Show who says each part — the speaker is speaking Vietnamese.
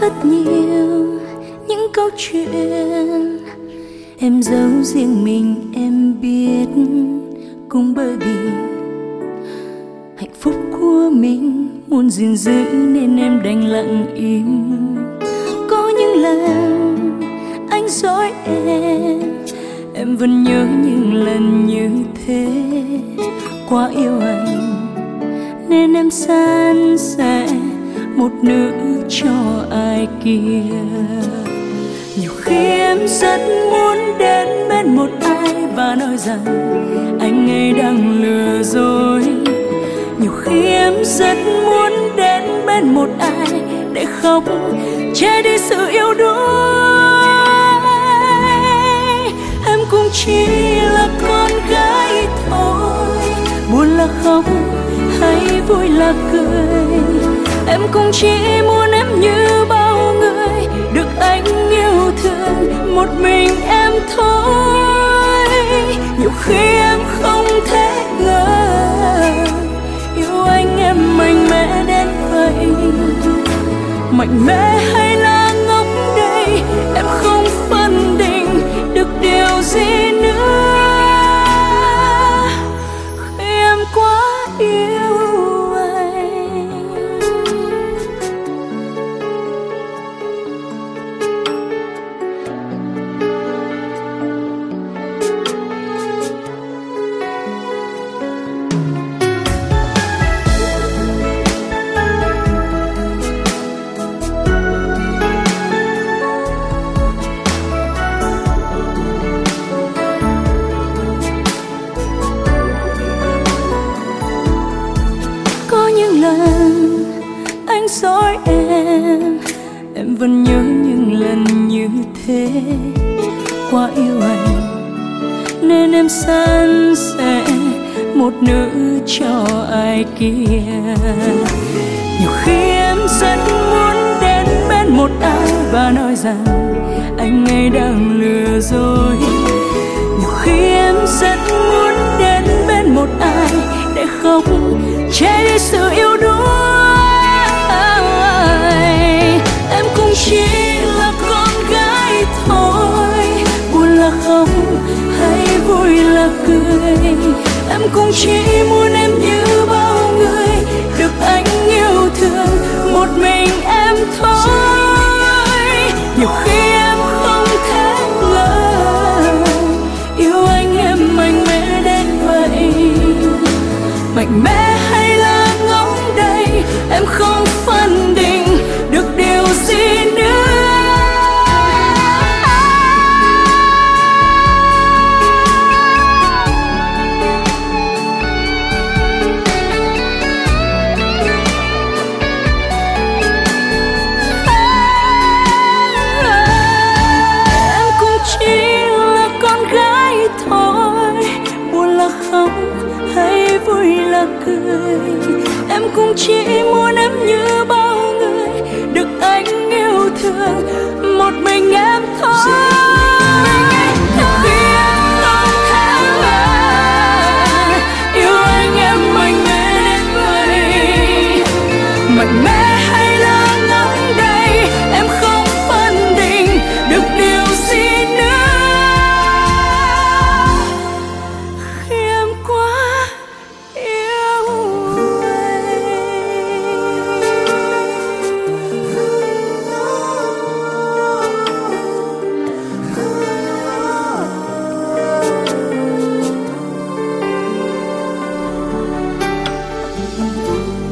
Speaker 1: rất nhiều những câu chuyện. Em giấu riêng mình, em biết cũng bởi vì hạnh phúc của mình muốn gìn giữ nên em đành lặng im. Có những lần anh dối em em vẫn nhớ những lần như thế. Quá yêu anh nên em san sẻ một nửa cho ai kia. Nhiều khi em rất muốn đến bên một ai và nói rằng anh ấy đang lừa dối. Nhiều khi em rất muốn đến bên một ai để khóc, che đi sự yêu đuối. Em cũng chỉ là con gái thôi, buồn là khóc hay vui là cười em cũng chỉ muốn em như bao người, được anh yêu thương, một mình em thôi. Nhiều khi em không thể ngờ, yêu anh em mạnh mẽ đến vậy. Mạnh mẽ hay là anh dối em. Em vẫn nhớ những lần như thế. Quá yêu anh, nên em sẵn sẽ một nữ cho ai kia. Nhiều khi em rất muốn đến bên một ai và nói rằng anh ấy đang lừa dối. Nhiều khi em rất muốn đến bên một ai để không che đi sự yêu đuối. Chỉ là con gái thôi. Buồn là khóc hay vui là cười. Em cũng chỉ muốn em như bao người. Được anh yêu thương, một mình em thôi. Nhiều khi em không phân định được điều gì cười. Em cũng chỉ thương một mình em thôi. Música